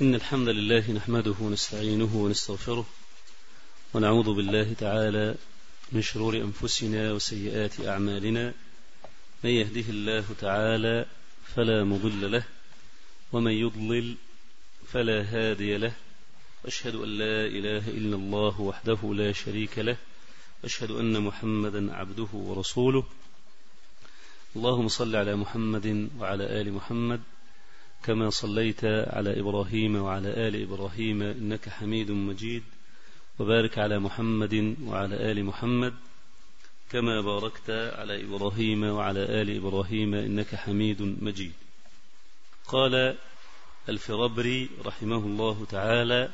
إن الحمد لله نحمده ونستعينه ونستغفره ونعوذ بالله تعالى من شرور أنفسنا وسيئات أعمالنا. من يهده الله تعالى فلا مضل له ومن يضلل فلا هادي له. أشهد أن لا إله إلا الله وحده لا شريك له. أشهد أن محمدا عبده ورسوله. اللهم صل على محمد وعلى آل محمد كما صليت على إبراهيم وعلى آل إبراهيم إنك حميد مجيد وبارك على محمد وعلى آل محمد كما باركت على إبراهيم وعلى آل إبراهيم إنك حميد مجيد. قال الفربري رحمه الله تعالى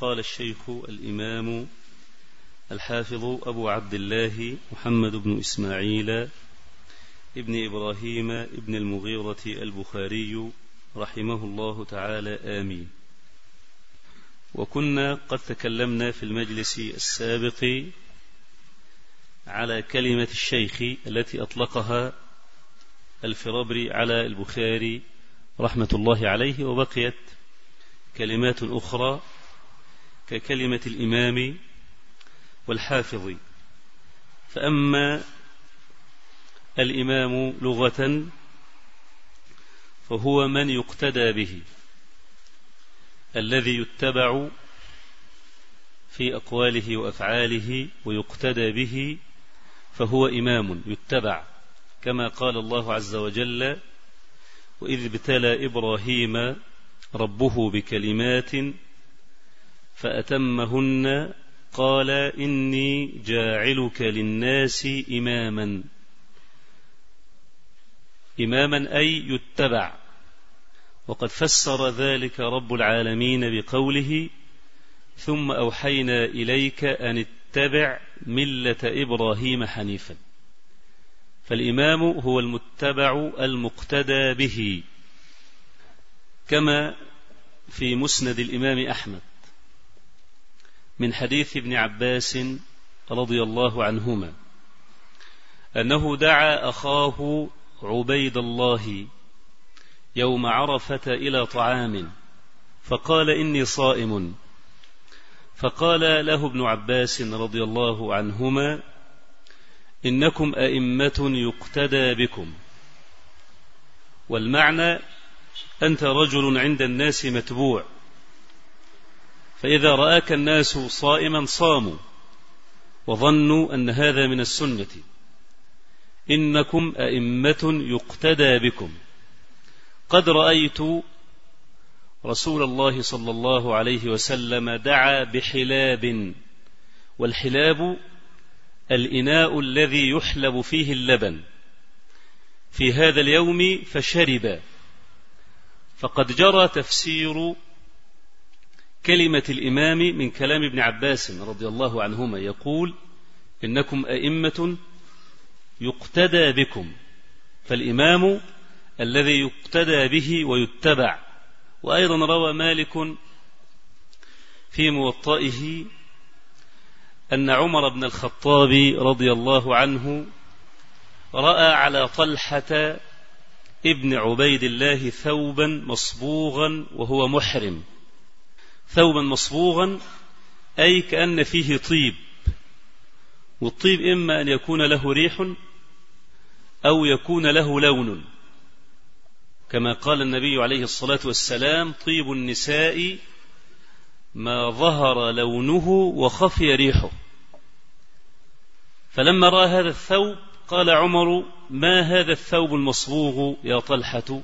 قال الشيخ الإمام الحافظ أبو عبد الله محمد بن إسماعيل ابن إبراهيم ابن المغيرة البخاري رحمه الله تعالى آمين. وكنا قد تكلمنا في المجلس السابق على كلمة الشيخ التي أطلقها الفرابري على البخاري رحمة الله عليه وبقيت كلمات أخرى ككلمة الإمام والحافظ. فأما الإمام لغة فهو من يقتدى به الذي يتبع في أقواله وأفعاله ويقتدى به فهو إمام يتبع كما قال الله عز وجل وإذ ابتلى إبراهيم ربه بكلمات فأتمهن قال إني جاعلك للناس إماما إماما أي يتبع. وقد فسر ذلك رب العالمين بقوله ثم أوحينا إليك أن اتبع ملة إبراهيم حنيفا. فالإمام هو المتبع المقتدى به كما في مسند الإمام أحمد. من حديث ابن عباس رضي الله عنهما أنه دعا أخاه عبيد الله يوم عرفة إلى طعام فقال إني صائم. فقال له ابن عباس رضي الله عنهما إنكم أئمة يقتدى بكم. والمعنى أنت رجل عند الناس متبوع فإذا رآك الناس صائما صاموا وظنوا أن هذا من السنة. إنكم أئمة يقتدى بكم. قد رأيت رسول الله صلى الله عليه وسلم دعا بحلاب والحلاب الإناء الذي يحلب فيه اللبن. في هذا اليوم فشرب. فقد جرى تفسير كلمة الإمام من كلام ابن عباس رضي الله عنهما. يقول إنكم أئمة يقتدى بكم فالإمام الذي يقتدى به ويتبع. وأيضا روى مالك في موطئه أن عمر بن الخطاب رضي الله عنه رأى على طلحة ابن عبيد الله ثوبا مصبوغا وهو محرم. ثوبا مصبوغا أي كأن فيه طيب. والطيب إما أن يكون له ريح أو يكون له لون. كما قال النبي عليه الصلاة والسلام طيب النساء ما ظهر لونه وخفي ريحه. فلما رأى هذا الثوب قال عمر ما هذا الثوب المصبوغ يا طلحة؟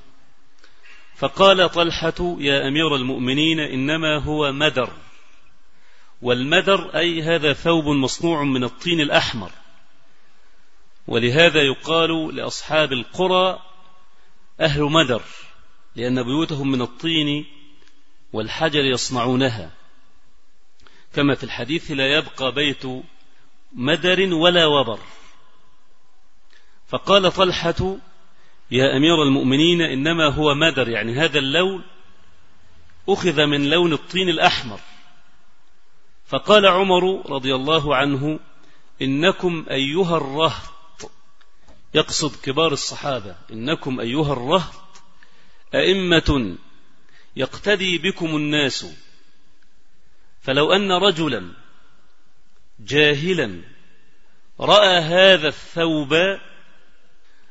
فقال طلحة يا أمير المؤمنين إنما هو مدر. والمدر أي هذا ثوب مصنوع من الطين الأحمر. ولهذا يقال لأصحاب القرى أهل مدر لأن بيوتهم من الطين والحجر يصنعونها. كما في الحديث لا يبقى بيت مدر ولا وبر. فقال طلحة يا أمير المؤمنين إنما هو مدر. يعني هذا اللون أخذ من لون الطين الأحمر. فقال عمر رضي الله عنه إنكم أيها الرهط يقصد كبار الصحابة إنكم أيها الرهط أئمة يقتدي بكم الناس. فلو أن رجلا جاهلا رأى هذا الثوب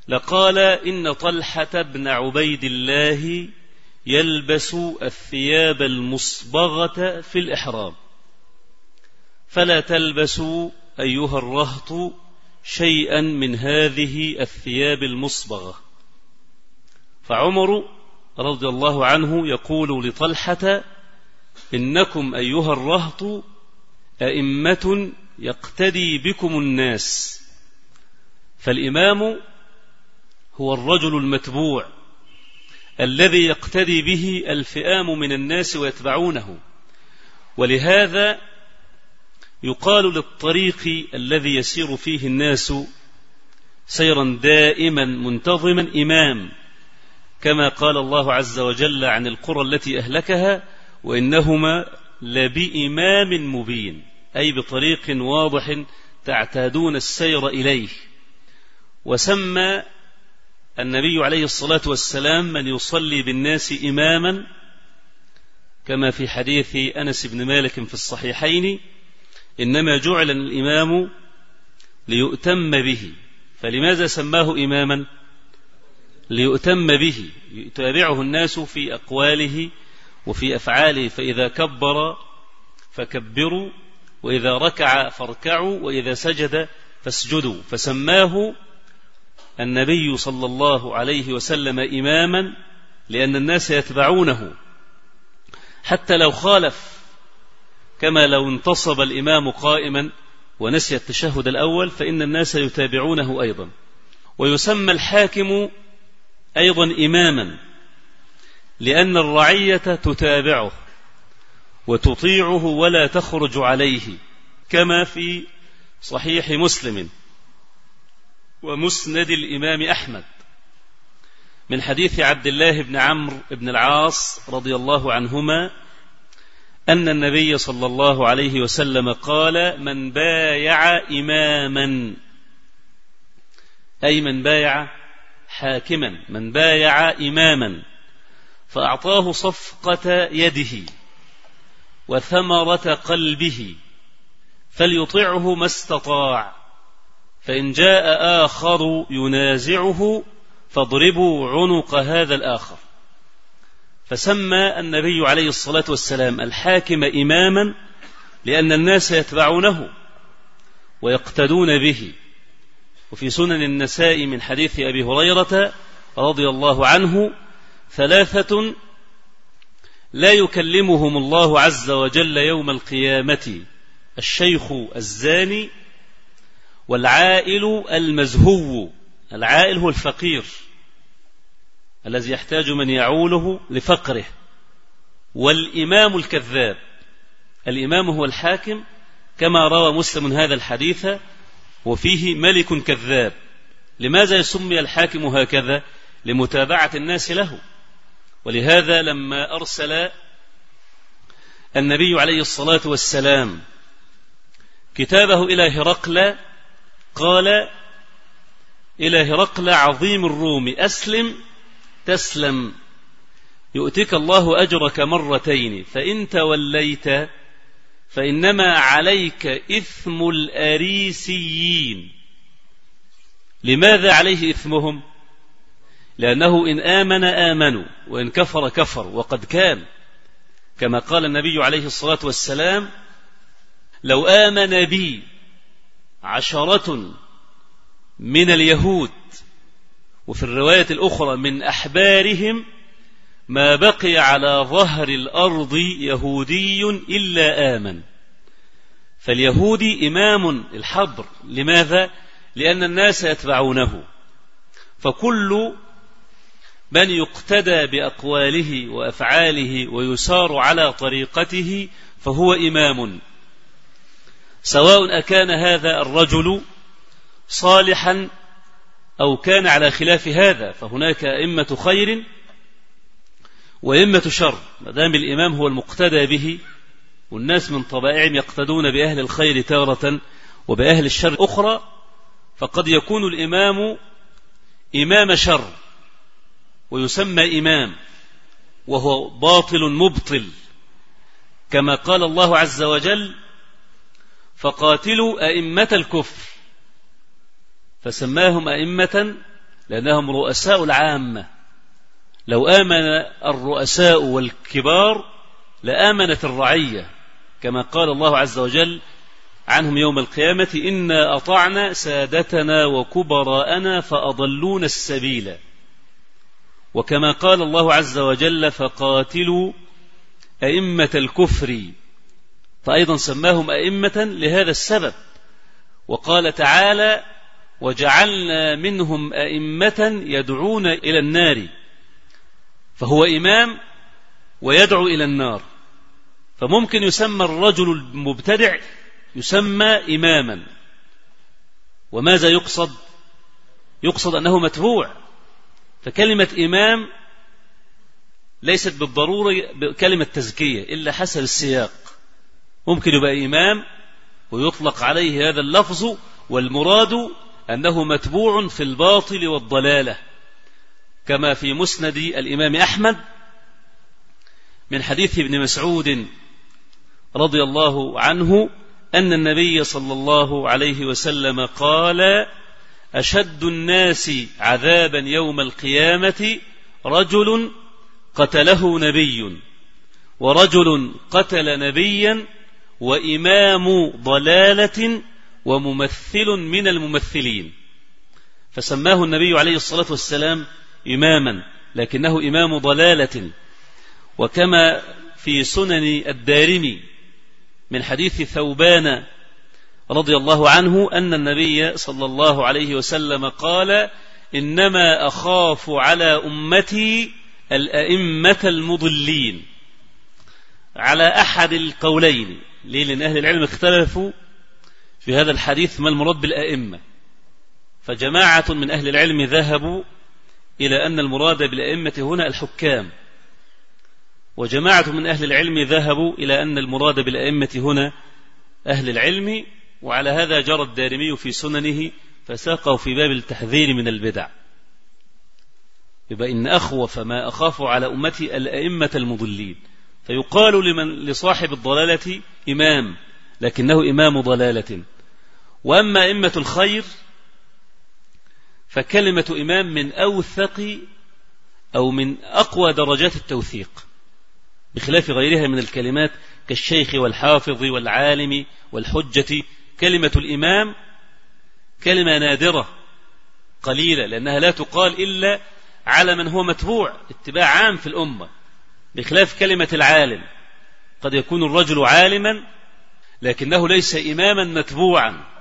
لقال إن طلحة بن عبيد الله يلبس الثياب المصبغة في الإحرام. فلا تلبسوا أيها الرهط شيئا من هذه الثياب المصبغة. فعمر رضي الله عنه يقول لطلحة إنكم أيها الرهط أئمة يقتدي بكم الناس. فالإمام هو الرجل المتبوع الذي يقتدي به الفئام من الناس ويتبعونه. ولهذا يقال للطريق الذي يسير فيه الناس سيرا دائما منتظما إمام كما قال الله عز وجل عن القرى التي أهلكها وإنهما لبإمام مبين أي بطريق واضح تعتادون السير إليه. وسمى النبي عليه الصلاة والسلام من يصلي بالناس إماما كما في حديث أنس بن مالك في الصحيحين إنما جعل الإمام ليؤتم به. فلماذا سماه إماما؟ ليؤتم به. يتابعه الناس في أقواله وفي أفعاله. فإذا كبر فكبروا وإذا ركع فاركعوا وإذا سجد فاسجدوا. فسماه النبي صلى الله عليه وسلم إماما لأن الناس يتبعونه. حتى لو خالف كما لو انتصب الإمام قائما ونسي التشهد الأول فإن الناس يتابعونه أيضا. ويسمى الحاكم أيضا إماما لأن الرعية تتابعه وتطيعه ولا تخرج عليه كما في صحيح مسلم ومسند الإمام أحمد. من حديث عبد الله بن عمرو بن العاص رضي الله عنهما أن النبي صلى الله عليه وسلم قال من بايع إماما. أي من بايع حاكما. من بايع إماما. فأعطاه صفقة يده وثمرة قلبه فليطعه ما استطاع. فإن جاء آخر ينازعه فاضربوا عنق هذا الآخر. فسمى النبي عليه الصلاة والسلام الحاكم إماما لأن الناس يتبعونه ويقتدون به. وفي سنن النساء من حديث أبي هريرة رضي الله عنه ثلاثة لا يكلمهم الله عز وجل يوم القيامة الشيخ الزاني والعائل المزهو. العائل هو الفقير. الذي يحتاج من يعوله لفقره. والإمام الكذاب. الإمام هو الحاكم كما روى مسلم هذا الحديث وفيه ملك كذاب. لماذا يسمي الحاكم هكذا؟ لمتابعة الناس له. ولهذا لما أرسل النبي عليه الصلاة والسلام كتابه إلى هرقل قال إلى هرقل عظيم الروم أسلم تسلم. يؤتك الله أجرك مرتين. فإن توليت فإنما عليك إثم الأريسيين. لماذا عليه إثمهم؟ لأنه إن آمن آمنوا وإن كفر كفر وقد كان. كما قال النبي عليه الصلاة والسلام لو آمن بي عشرة من اليهود وفي الرواية الأخرى من أحبارهم ما بقي على ظهر الأرض يهودي إلا آمن. فاليهودي إمام الحبر. لماذا؟ لأن الناس يتبعونه. فكل من يقتدى بأقواله وأفعاله ويسار على طريقته فهو إمام. سواء أكان هذا الرجل صالحا أو كان على خلاف هذا فهناك أئمة خير وأئمة شر. ما دام الإمام هو المقتدى به والناس من طبائعهم يقتدون بأهل الخير تارة وبأهل الشر أخرى فقد يكون الإمام إمام شر ويسمى إمام وهو باطل مبطل. كما قال الله عز وجل فقاتلوا أئمة الكفر فسماهم أئمة لأنهم رؤساء العامة. لو آمن الرؤساء والكبار لآمنت الرعية كما قال الله عز وجل عنهم يوم القيامة إنا أطعنا سادتنا وكبراءنا فأضلون السبيل. وكما قال الله عز وجل فقاتلوا أئمة الكفر. فأيضا سماهم أئمة لهذا السبب. وقال تعالى وجعلنا منهم أئمة يدعون إلى النار. فهو إمام ويدعو إلى النار. فممكن يسمى الرجل المبتدع يسمى إماما. وماذا يقصد؟ يقصد أنه متبوع. فكلمة إمام ليست بالضرورة كلمة تزكية إلا حسب السياق. ممكن يبقى إمام ويطلق عليه هذا اللفظ والمراد أنه متبوع في الباطل والضلالة كما في مسند الإمام أحمد من حديث ابن مسعود رضي الله عنه أن النبي صلى الله عليه وسلم قال أشد الناس عذابا يوم القيامة رجل قتله نبي ورجل قتل نبيا وإمام ضلالة وممثل من الممثلين. فسماه النبي عليه الصلاة والسلام إماما لكنه إمام ضلالة. وكما في سنن الدارمي من حديث ثوبان رضي الله عنه أن النبي صلى الله عليه وسلم قال إنما أخاف على أمتي الأئمة المضلين. على أحد القولين. ليه؟ لأن أهل العلم اختلفوا في هذا الحديث ما المراد بالأئمة؟ فجماعة من أهل العلم ذهبوا إلى أن المراد بالأئمة هنا الحكام. وجماعة من أهل العلم ذهبوا إلى أن المراد بالأئمة هنا أهل العلم وعلى هذا جرى الدارمي في سننه فساقه في باب التحذير من البدع. يبقى إن أخوف ما أخاف على أمتي الأئمة المضلين. فيقال لمن لصاحب الضلالة إمام لكنه إمام ضلالة. وأما أئمة الخير فكلمة إمام من أوثق أو من أقوى درجات التوثيق بخلاف غيرها من الكلمات كالشيخ والحافظ والعالم والحجة. كلمة الإمام كلمة نادرة قليلة لأنها لا تقال إلا على من هو متبوع اتباع عام في الأمة بخلاف كلمة العالم. قد يكون الرجل عالما لكنه ليس إماما متبوعا.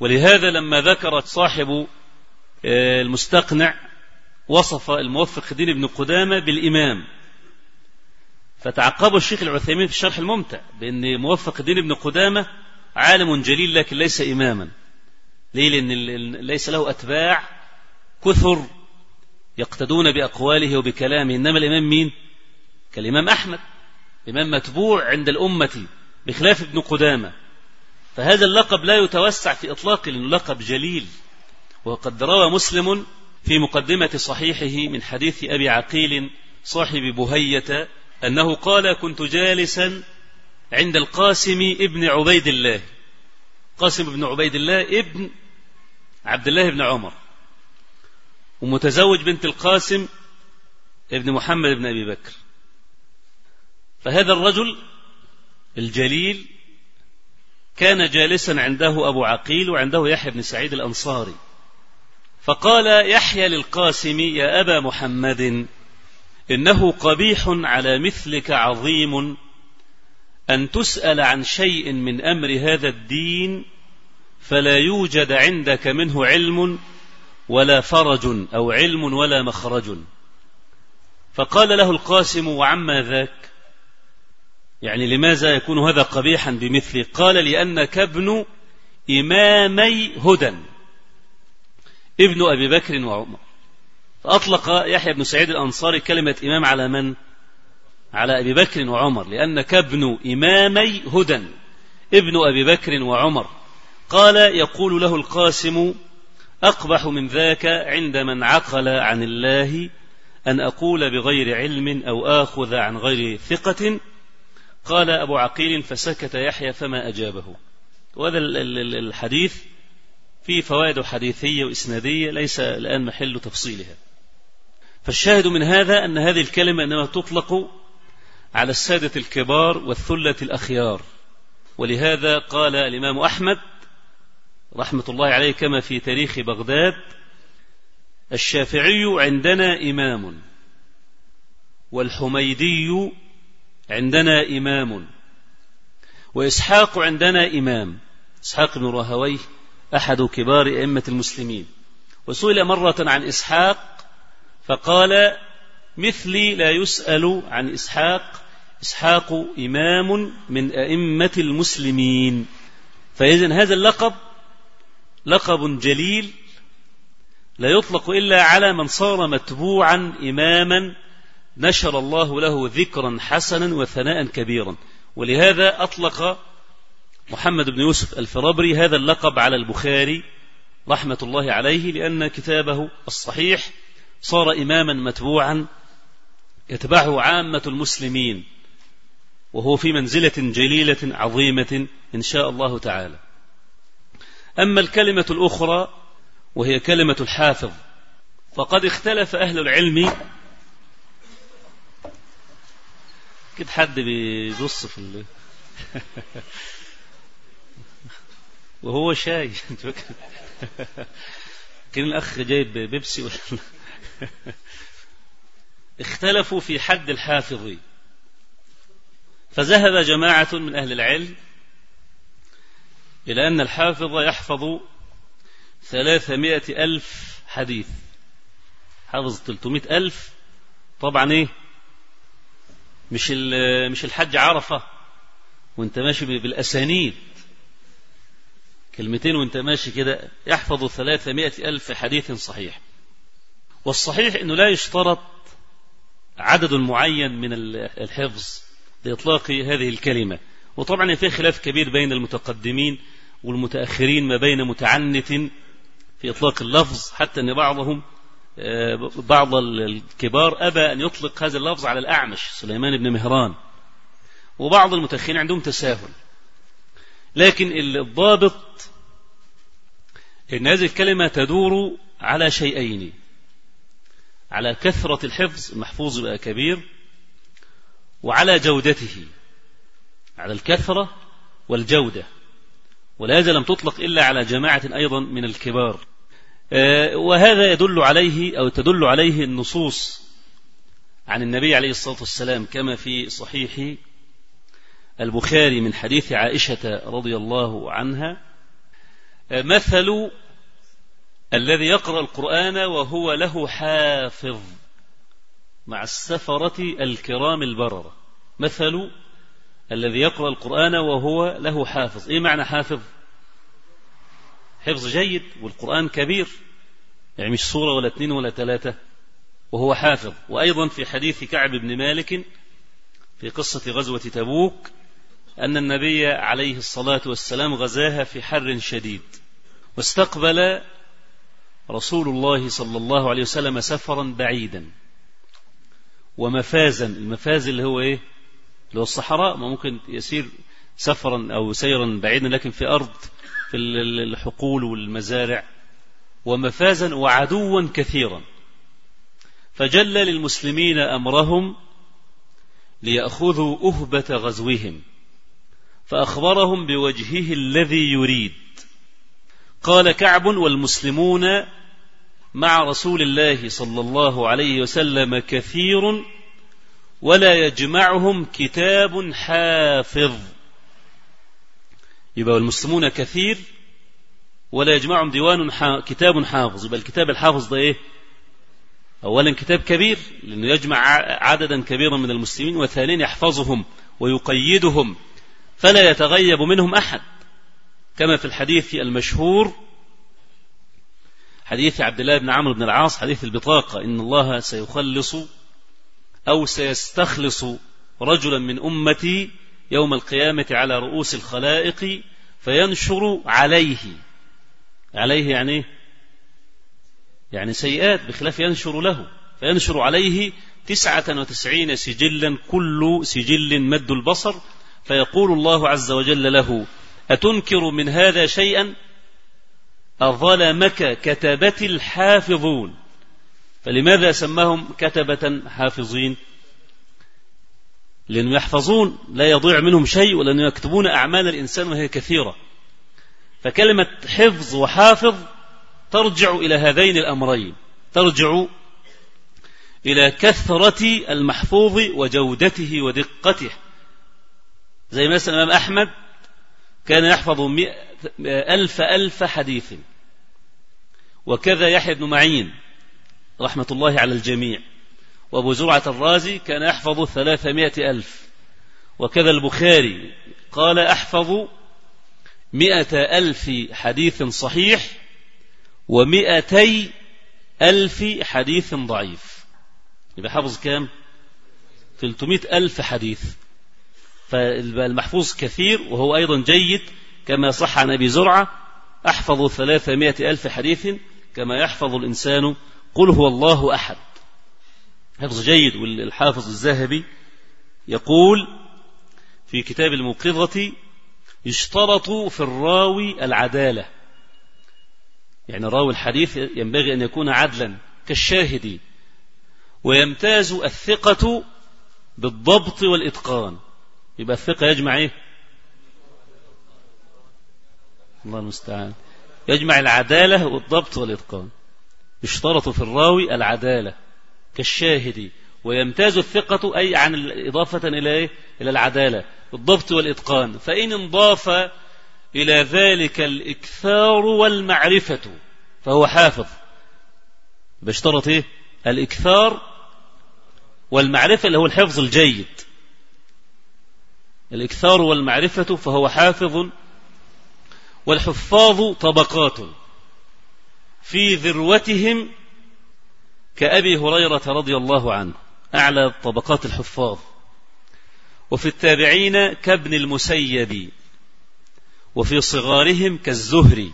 ولهذا لما ذكر صاحب آه، المستقنع وصف الموفق الدين ابن قدامة بالإمام. فتعقبه الشيخ العثيمين في الشرح الممتع بأن موفق الدين ابن قدامة عالم جليل لكن ليس إماما. ليه؟ لأن ليس له أتباع كثر يقتدون بأقواله وبكلامه. إنما الإمام مين؟ كالإمام أحمد. إمام متبوع عند الأمة بخلاف ابن قدامة. فهذا اللقب لا يتوسع في إطلاقه لأنه لقب جليل. وقد روى مسلم في مقدمة صحيحه من حديث أبي عقيل صاحب بهية أنه قال كنت جالسا عند القاسم ابن عبيد الله. قاسم بن عبيد الله ابن عبد الله بن عمر. ومتزوج بنت القاسم ابن محمد بن أبي بكر. فهذا الرجل الجليل كان جالسا عنده أبو عقيل وعنده يحيى بن سعيد الأنصاري. فقال يحيى للقاسم يا أبا محمد إنه قبيح على مثلك عظيم أن تسأل عن شيء من أمر هذا الدين فلا يوجد عندك منه علم ولا فرج أو علم ولا مخرج. فقال له القاسم وعما ذاك؟ يعني لماذا يكون هذا قبيحا بمثله قال لأنك ابن إمامي هدى. ابن أبي بكر وعمر. فأطلق يحيى بن سعيد الأنصاري كلمة إمام على من؟ على أبي بكر وعمر. لأنك ابن إمامي هدى. ابن أبي بكر وعمر. قال يقول له القاسم أقبح من ذاك عند من عقل عن الله أن أقول بغير علم أو آخذ عن غير ثقة قال أبو عقيل فسكت يحيى فما أجابه. وهذا الحديث فيه فوائد حديثية وإسنادية ليس الآن محل تفصيلها. فالشاهد من هذا أن هذه الكلمة إنما تطلق على السادة الكبار والثلة الأخيار. ولهذا قال الإمام أحمد رحمة الله عليه كما في تاريخ بغداد الشافعي عندنا إمام والحميدي عندنا إمام. وإسحاق عندنا إمام. إسحاق بن راهويه أحد كبار أئمة المسلمين. وسئل مرة عن إسحاق فقال مثلي لا يسأل عن إسحاق. إسحاق إمام من أئمة المسلمين. فإذا هذا اللقب لقب جليل لا يطلق إلا على من صار متبوعا إماما نشر الله له ذكرا حسنا وثناء كبيرا. ولهذا أطلق محمد بن يوسف الفرابري هذا اللقب على البخاري رحمة الله عليه لأن كتابه الصحيح صار إماما متبوعا يتبعه عامة المسلمين وهو في منزلة جليلة عظيمة إن شاء الله تعالى. أما الكلمة الأخرى وهي كلمة الحافظ فقد اختلف أهل العلم كده حد بيبص في ال... وهو شاي. كان الأخ جايب بيبسي ولا اختلفوا في حد الحافظ فذهب جماعة من أهل العلم إلى أن الحافظ يحفظ ثلاثمائة ألف حديث. حافظ تلتمائة ألف طبعا إيه؟ مش مش الحج عرفة وانت ماشي بالأسانيد. كلمتين وانت ماشي كده يحفظ ثلاثمائة ألف حديث صحيح. والصحيح أنه لا يشترط عدد معين من الحفظ لإطلاق هذه الكلمة. وطبعا في خلاف كبير بين المتقدمين والمتأخرين ما بين متعنت في إطلاق اللفظ حتى أن بعضهم بعض الكبار أبى أن يطلق هذا اللفظ على الأعمش سليمان بن مهران. وبعض المتأخرين عندهم تساهل. لكن الضابط أن هذه الكلمة تدور على شيئين. على كثرة الحفظ المحفوظ بقى كبير وعلى جودته. على الكثرة والجودة. ولهذا لم تطلق إلا على جماعة أيضا من الكبار. آه، وهذا يدل عليه أو تدل عليه النصوص عن النبي عليه الصلاة والسلام كما في صحيح البخاري من حديث عائشة رضي الله عنها آه، مثل الذي يقرأ القرآن وهو له حافظ مع السفرة الكرام البررة. مثل الذي يقرأ القرآن وهو له حافظ. إيه معنى حافظ؟ حفظ جيد والقرآن كبير يعني مش صورة ولا اثنين ولا ثلاثة وهو حافظ. وأيضا في حديث كعب بن مالك في قصة غزوة تبوك أن النبي عليه الصلاة والسلام غزاها في حر شديد واستقبل رسول الله صلى الله عليه وسلم سفرا بعيدا ومفازا. المفاز اللي هو إيه؟ اللي هو الصحراء. ما ممكن يسير سفرا أو سيرا بعيدا لكن في أرض في الحقول والمزارع ومفازا وعدوا كثيرا. فجل للمسلمين أمرهم ليأخذوا أهبة غزوهم فأخبرهم بوجهه الذي يريد. قال كعب والمسلمون مع رسول الله صلى الله عليه وسلم كثير ولا يجمعهم كتاب حافظ. يبقى المسلمون كثير ولا يجمعهم ديوان كتاب حافظ. يبقى الكتاب الحافظ ده إيه؟ اولا كتاب كبير لأنه يجمع عددا كبيرا من المسلمين وثانيا يحفظهم ويقيدهم فلا يتغيب منهم أحد. كما في الحديث المشهور حديث عبد الله بن عمرو بن العاص حديث البطاقة إن الله سيخلص أو سيستخلص رجلا من أمتي يوم القيامة على رؤوس الخلائق فينشر عليه. عليه يعني يعني سيئات بخلاف ينشر له. فينشر عليه تسعة وتسعين سجلا كل سجل مد البصر. فيقول الله عز وجل له أتنكر من هذا شيئا؟ أظلمك كتبة الحافظون. فلماذا سماهم كتبة حافظين؟ لأنهم يحفظون لا يضيع منهم شيء ولأنهم يكتبون أعمال الإنسان وهي كثيرة. فكلمة حفظ وحافظ ترجع إلى هذين الأمرين. ترجع إلى كثرة المحفوظ وجودته ودقته. زي مثلا الإمام أحمد كان يحفظ ألف ألف حديث. وكذا يحيى بن معين رحمة الله على الجميع. وأبو زرعة الرازي كان يحفظ ثلاثمائة ألف. وكذا البخاري قال أحفظ مئة ألف حديث صحيح ومئتي ألف حديث ضعيف. يبقى حافظ كام؟ 300 ألف حديث. فالمحفوظ كثير وهو أيضا جيد كما صح عن أبي زرعة. أحفظ ثلاثمائة ألف حديث كما يحفظ الإنسان قل هو الله أحد. حفظ جيد والحافظ الذهبي يقول في كتاب الموقظة يشترط في الراوي العدالة. يعني راوي الحديث ينبغي أن يكون عدلا كالشاهد ويمتاز الثقة بالضبط والإتقان. يبقى الثقة يجمع إيه؟ الله المستعان. يجمع العدالة والضبط والإتقان. يشترط في الراوي العدالة. كالشاهد ويمتاز الثقة أي عن إضافة إلى إيه؟ إلى العدالة الضبط والإتقان. فإن انضاف إلى ذلك الإكثار والمعرفة فهو حافظ. باشترط إيه؟ الإكثار والمعرفة اللي هو الحفظ الجيد. الإكثار والمعرفة فهو حافظ. والحفاظ طبقات. في ذروتهم كأبي هريرة رضي الله عنه أعلى طبقات الحفاظ. وفي التابعين كابن المسيب وفي صغارهم كالزهري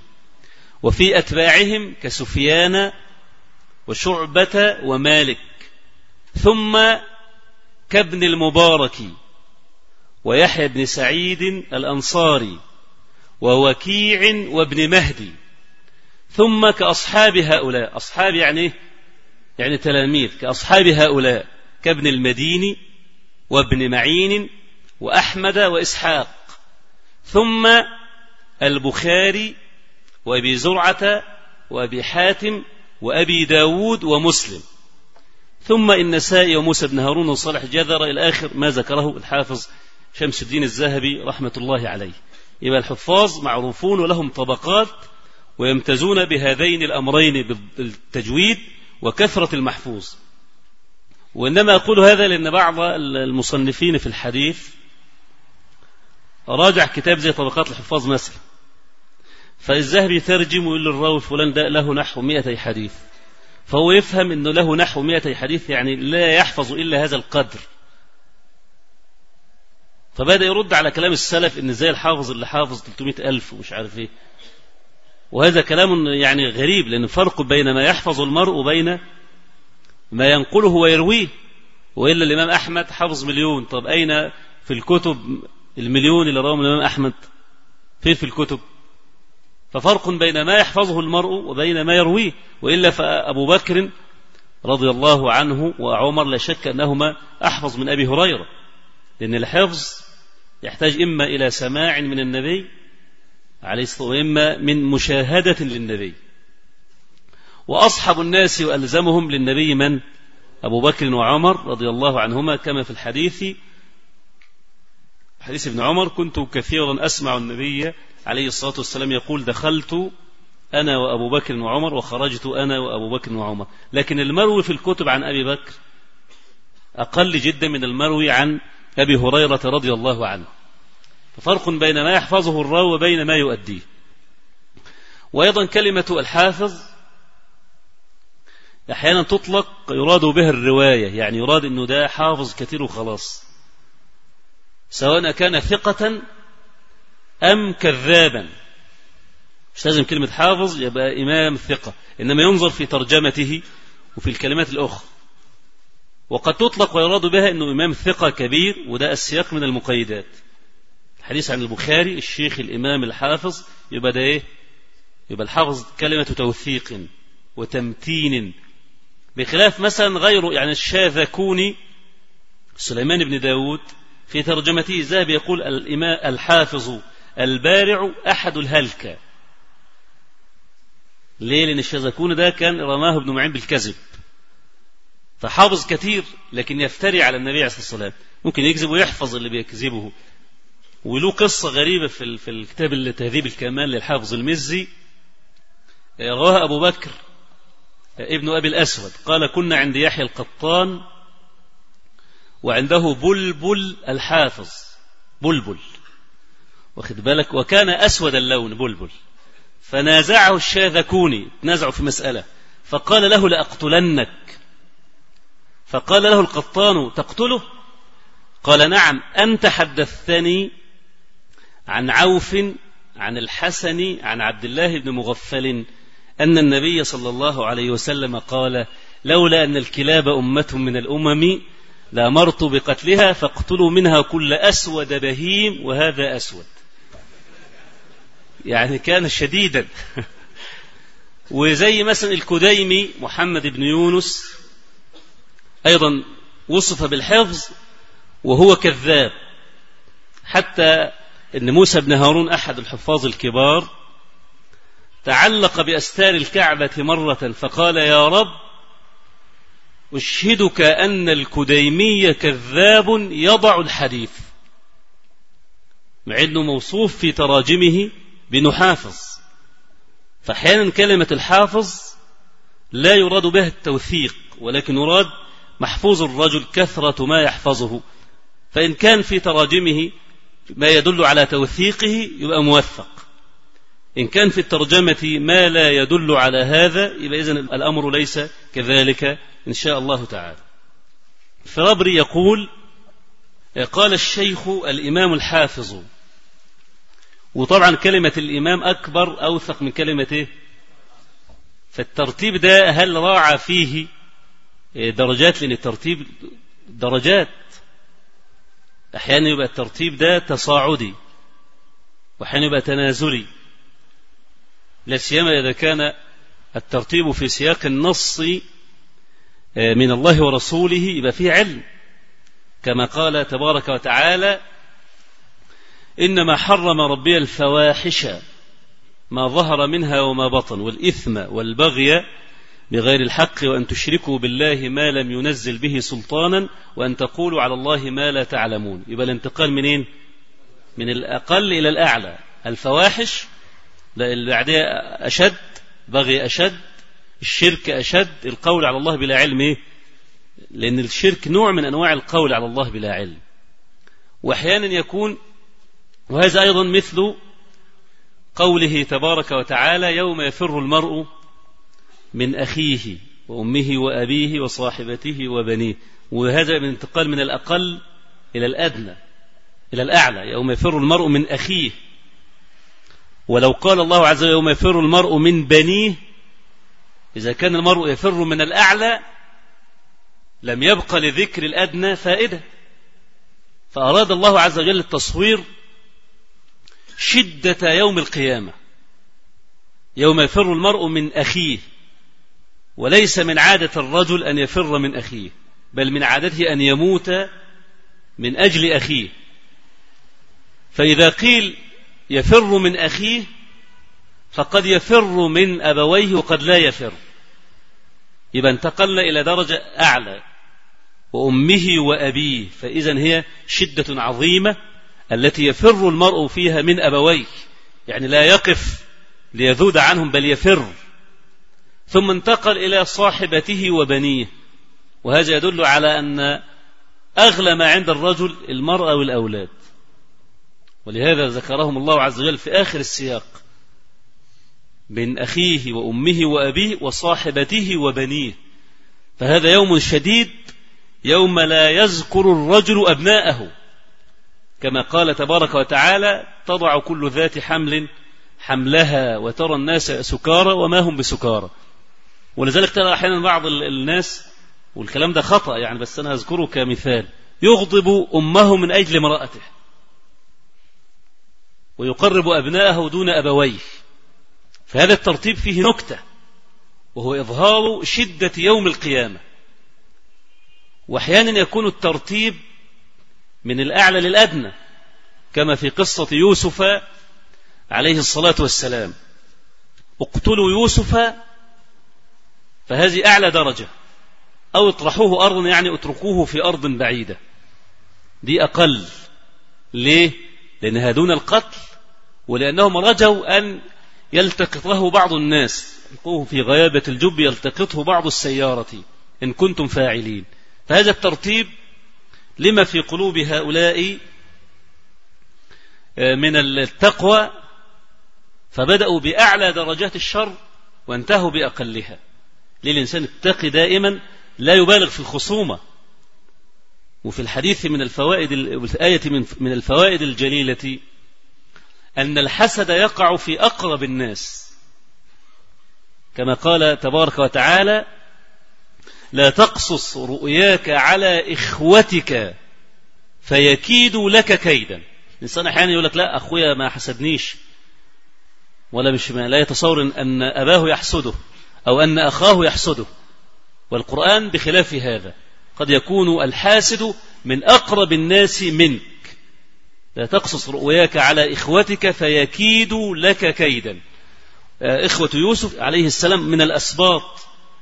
وفي أتباعهم كسفيان وشعبة ومالك. ثم كابن المبارك ويحيى بن سعيد الأنصاري ووكيع وابن مهدي. ثم كأصحاب هؤلاء أصحاب يعني يعني تلاميذ كأصحاب هؤلاء كابن المديني وابن معين وأحمد وإسحاق. ثم البخاري وأبي زرعة وأبي حاتم وأبي داود ومسلم. ثم النسائي وموسى بن هارون وصالح جذر إلى آخر ما ذكره الحافظ شمس الدين الذهبي رحمة الله عليه. يبقى الحفاظ معروفون ولهم طبقات ويمتازون بهذين الأمرين بالتجويد وكثرة المحفوظ. وإنما أقول هذا لأن بعض المصنفين في الحديث راجع كتاب زي طبقات الحفاظ مثلا فالذهبي يترجم ويقول للراوي فلان ده له نحو مئتي حديث. فهو يفهم أنه له نحو مئتي حديث يعني لا يحفظ إلا هذا القدر. فبدأ يرد على كلام السلف إن إزاي الحافظ اللي حافظ 300 ألف ومش عارف إيه. وهذا كلام يعني غريب لأن فرق بين ما يحفظ المرء وبين ما ينقله ويرويه. وإلا الإمام أحمد حفظ مليون. طب أين في الكتب المليون اللي رواه الإمام أحمد؟ فين في الكتب؟ ففرق بين ما يحفظه المرء وبين ما يرويه. وإلا فأبو بكر رضي الله عنه وعمر لا شك أنهما أحفظ من أبي هريرة. لأن الحفظ يحتاج إما إلى سماع من النبي عليه الصلاة وإما من مشاهدة للنبي. وأصحب الناس وألزمهم للنبي من؟ أبو بكر وعمر رضي الله عنهما كما في الحديث. حديث ابن عمر كنت كثيرا أسمع النبي عليه الصلاة والسلام يقول دخلت أنا وأبو بكر وعمر وخرجت أنا وأبو بكر وعمر. لكن المروي في الكتب عن أبي بكر أقل جدا من المروي عن أبي هريرة رضي الله عنه. ففرق بين ما يحفظه الراوي وبين ما يؤديه. وأيضا كلمة الحافظ أحيانا تطلق يراد بها الرواية يعني يراد أنه ده حافظ كثير وخلاص. سواء كان ثقة أم كذابا. مش لازم كلمة حافظ يبقى إمام ثقة إنما ينظر في ترجمته وفي الكلمات الأخرى. وقد تطلق ويراد بها أنه إمام ثقة كبير وده السياق من المقيدات. الحديث عن البخاري الشيخ الإمام الحافظ يبقى ده إيه؟ يبقى الحافظ كلمة توثيق وتمتين بخلاف مثلا غيره يعني الشاذكوني سليمان بن داود في ترجمته الذهبي يقول الإمام الحافظ البارع أحد الهلكة. ليه؟ لأن الشاذكوني ده كان رماه ابن معين بالكذب. فحافظ كثير لكن يفتري على النبي عليه الصلاة والسلام. ممكن يكذب ويحفظ اللي بيكذبه. وله قصة غريبة في في الكتاب تهذيب الكمال للحافظ المزي رواها أبو بكر ابن أبي الأسود. قال كنا عند يحيى القطان وعنده بلبل الحافظ. بلبل. واخد بالك؟ وكان أسود اللون بلبل. فنازعه الشاذكوني تنازعوا في مسألة. فقال له لأقتلنك. فقال له القطان تقتله؟ قال نعم أنت حدثتني عن عوف عن الحسن عن عبد الله بن مغفل أن النبي صلى الله عليه وسلم قال لولا أن الكلاب أمة من الأمم لأمرت بقتلها فاقتلوا منها كل أسود بهيم وهذا أسود. يعني كان شديدا. وزي مثلا الكديمي محمد بن يونس أيضا وصف بالحفظ وهو كذاب. حتى أن موسى بن هارون أحد الحفاظ الكبار تعلق بأستار الكعبة مرة فقال يا رب أشهدك أن الكديمي كذاب يضع الحديث مع أنه موصوف في تراجمه بنحافظ فأحيانا كلمة الحافظ لا يراد بها التوثيق ولكن يراد محفوظ الرجل كثرة ما يحفظه فإن كان في تراجمه ما يدل على توثيقه يبقى موثق. إن كان في الترجمة ما لا يدل على هذا يبقى إذن الأمر ليس كذلك إن شاء الله تعالى. فرابري يقول قال الشيخ الإمام الحافظ وطبعا كلمة الإمام أكبر أوثق من كلمة إيه؟ فالترتيب ده هل راعى فيه درجات؟ لأن الترتيب درجات. أحيانا يبقى الترتيب ده تصاعدي وأحيانا يبقى تنازلي. لا سيما إذا كان الترتيب في سياق النص آه، من الله ورسوله يبقى فيه علم. كما قال تبارك وتعالى إنما حرم ربي الفواحش ما ظهر منها وما بطن والإثم والبغي بغير الحق وأن تشركوا بالله ما لم ينزل به سلطانا وأن تقولوا على الله ما لا تعلمون. يبقى الانتقال منين من الأقل إلى الأعلى. الفواحش اللي بعدها أشد بغي أشد الشرك أشد القول على الله بلا علم إيه؟ لأن الشرك نوع من أنواع القول على الله بلا علم. وأحيانا يكون وهذا أيضا مثل قوله تبارك وتعالى يوم يفر المرء من أخيه وأمه وأبيه وصاحبته وبنيه. وهذا من انتقال من الأقل إلى الأدنى إلى الأعلى يوم يفر المرء من أخيه. ولو قال الله عز وجل يوم يفر المرء من بنيه إذا كان المرء يفر من الأعلى لم يبقى لذكر الأدنى فائدة. فأراد الله عز وجل التصوير شدة يوم القيامة يوم يفر المرء من أخيه. وليس من عادة الرجل أن يفر من أخيه بل من عادته أن يموت من أجل أخيه. فإذا قيل يفر من أخيه فقد يفر من أبويه وقد لا يفر. يبقى انتقلنا إلى درجة أعلى وأمه وأبيه فإذا هي شدة عظيمة التي يفر المرء فيها من أبويه. يعني لا يقف ليذود عنهم بل يفر. ثم انتقل إلى صاحبته وبنيه. وهذا يدل على أن أغلى ما عند الرجل المرأة والأولاد. ولهذا ذكرهم الله عز وجل في آخر السياق. من أخيه وأمه وأبيه وصاحبته وبنيه. فهذا يوم شديد يوم لا يذكر الرجل أبناءه. كما قال تبارك وتعالى تضع كل ذات حمل حملها وترى الناس سكارى وما هم بسكارى ولذلك ترى أحيانا بعض الناس والكلام ده خطأ يعني بس أنا أذكره كمثال. يغضب أمه من أجل امرأته. ويقرب أبناءه دون أبويه. فهذا الترتيب فيه نكتة. وهو إظهار شدة يوم القيامة. وأحيانا يكون الترتيب من الأعلى للأدنى كما في قصة يوسف عليه الصلاة والسلام. اقتلوا يوسف فهذه أعلى درجة. أو اطرحوه أرضا يعني اتركوه في أرض بعيدة. دي أقل. ليه؟ لأنها دون القتل ولأنهم رجوا أن يلتقطه بعض الناس. يلقوه في غيابة الجب يلتقطه بعض السيارة إن كنتم فاعلين. فهذا الترتيب لما في قلوب هؤلاء آه، من التقوى. فبدأوا بأعلى درجات الشر وانتهوا بأقلها. للإنسان التقي دائما لا يبالغ في الخصومة. وفي الحديث من الفوائد الآية من الفوائد الجليلة أن الحسد يقع في أقرب الناس. كما قال تبارك وتعالى لا تقصص رؤياك على إخوتك فيكيدوا لك كيدا. الإنسان أحيانا يقول لك لا أخويا ما حسدنيش ولا مش ما لا يتصور أن أباه يحسده. أو أن أخاه يحسده والقرآن بخلاف هذا. قد يكون الحاسد من أقرب الناس منك. لا تقصص رؤياك على إخوتك فيكيدوا لك كيدا. آه، إخوة يوسف عليه السلام من الأسباط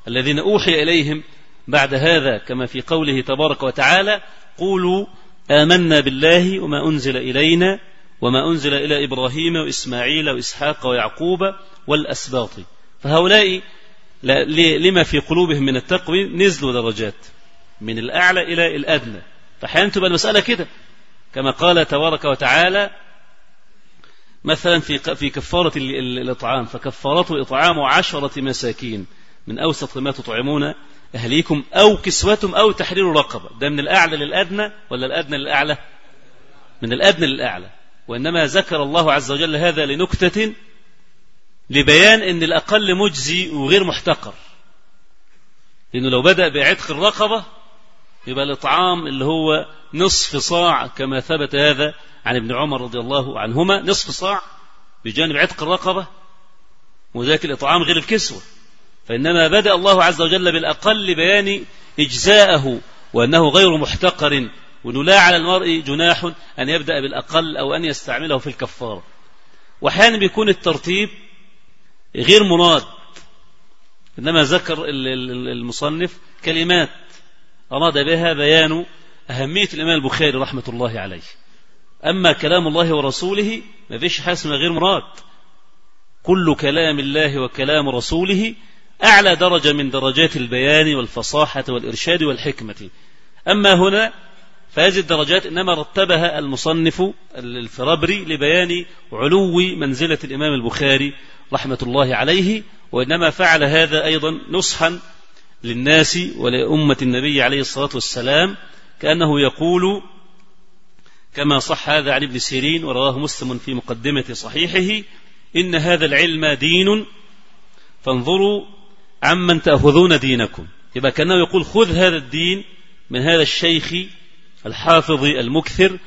الذين أوحي إليهم بعد هذا كما في قوله تبارك وتعالى قولوا آمنا بالله وما أنزل إلينا وما أنزل إلى إبراهيم وإسماعيل وإسحاق ويعقوب والأسباط. فهؤلاء لما في قلوبهم من التقوى نزلوا درجات. من الأعلى إلى الأدنى. فأحيانا تبقى المسألة كده. كما قال تبارك وتعالى مثلا في في كفارة الإطعام. فكفارته إطعام عشرة مساكين. من أوسط ما تطعمون أهليكم أو كسوتهم أو تحرير رقبة. ده من الأعلى للأدنى ولا الأدنى للأعلى؟ من الأدنى للأعلى. وإنما ذكر الله عز وجل هذا لنكتة لبيان أن الأقل مجزي وغير محتقر. لأنه لو بدأ بعتق الرقبة يبقى الإطعام اللي هو نصف صاع كما ثبت هذا عن ابن عمر رضي الله عنهما نصف صاع بجانب عتق الرقبة وذاك الإطعام غير الكسوة. فإنما بدأ الله عز وجل بالأقل بيان إجزاءه وأنه غير محتقر وأنه لا على المرء جناح أن يبدأ بالأقل أو أن يستعمله في الكفارة. وأحيانا بيكون الترتيب غير مناد إنما ذكر المصنف كلمات. أراد بها بيان أهمية الإمام البخاري رحمة الله عليه. أما كلام الله ورسوله ما فيش حاجة غير مراد. كل كلام الله وكلام رسوله أعلى درجة من درجات البيان والفصاحة والإرشاد والحكمة. أما هنا فهذه الدرجات إنما رتبها المصنف الفرابري لبيان علو منزلة الإمام البخاري رحمة الله عليه وإنما فعل هذا أيضا نصحا للناس ولأمة النبي عليه الصلاة والسلام كأنه يقول كما صح هذا عن ابن سيرين ورواه مسلم في مقدمة صحيحه إن هذا العلم دين فانظروا عمن تأخذون دينكم. يبقى كأنه يقول خذ هذا الدين من هذا الشيخ الحافظ المكثر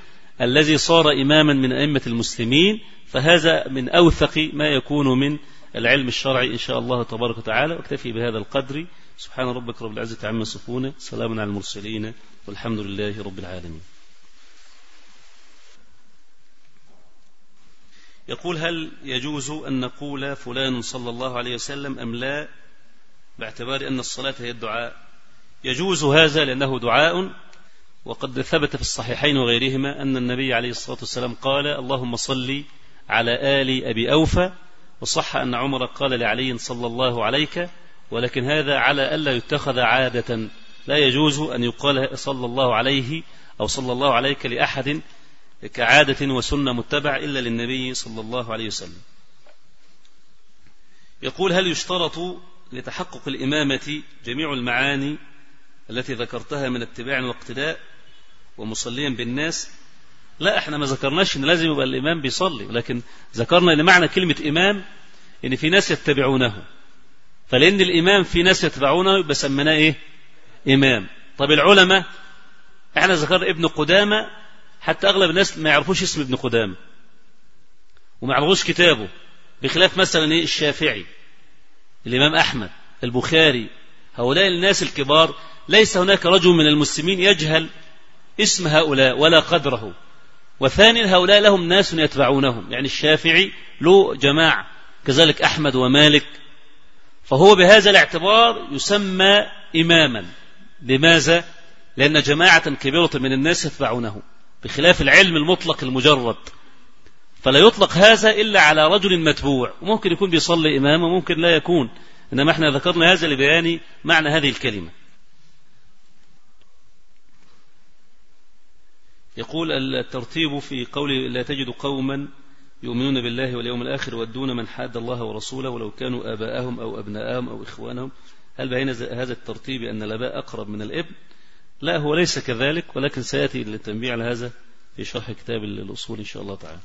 الذي صار إماما من أئمة المسلمين فهذا من أوثق ما يكون من العلم الشرعي إن شاء الله تبارك وتعالى. واكتفي بهذا القدر. سبحان ربك رب العزة عما يصفون. سلام على المرسلين. والحمد لله رب العالمين. يقول هل يجوز أن نقول فلان صلى الله عليه وسلم أم لا باعتبار أن الصلاة هي الدعاء؟ يجوز هذا لأنه دعاء وقد ثبت في الصحيحين وغيرهما أن النبي عليه الصلاة والسلام قال اللهم صل على آل أبي أوفى وصح أن عمر قال لعلي صلى الله عليك ولكن هذا على ألا يتخذ عادة. لا يجوز أن يقال صلى الله عليه أو صلى الله عليك لأحد كعادة وسنة متبع إلا للنبي صلى الله عليه وسلم. يقول هل يشترط لتحقق الإمامة جميع المعاني التي ذكرتها من اتباع واقتداء؟ ومصليا بالناس. لا إحنا ما ذكرناش إن لازم يبقى الإمام بيصلي ولكن ذكرنا إن معنى كلمة إمام إن في ناس يتبعونه. فلأن الإمام في ناس يتبعونه يبقى سميناه إيه؟ إمام. طب العلماء إحنا ذكرنا ابن قدامة حتى أغلب الناس ما يعرفوش اسم ابن قدامة. وما يعرفوش كتابه بخلاف مثلا إيه؟ الشافعي الإمام أحمد البخاري. هؤلاء الناس الكبار ليس هناك رجل من المسلمين يجهل اسم هؤلاء ولا قدره. وثانيا هؤلاء لهم ناس يتبعونهم. يعني الشافعي له جماعة كذلك أحمد ومالك. فهو بهذا الاعتبار يسمى إماما. لماذا؟ لأن جماعة كبيرة من الناس يتبعونه بخلاف العلم المطلق المجرد. فلا يطلق هذا إلا على رجل متبوع. وممكن يكون بيصلي إمام وممكن لا يكون. إنما إحنا ذكرنا هذا لبيان معنى هذه الكلمة. يقول الترتيب في قول لا تجد قوما يؤمنون بالله واليوم الآخر ودون من حاد الله ورسوله ولو كانوا آباءهم أو أبناءهم أو إخوانهم. هل بين هذا الترتيب أن الآباء أقرب من الإبن؟ لا هو ليس كذلك ولكن سيأتي للتنبيه على هذا في شرح كتاب الأصول إن شاء الله تعالى.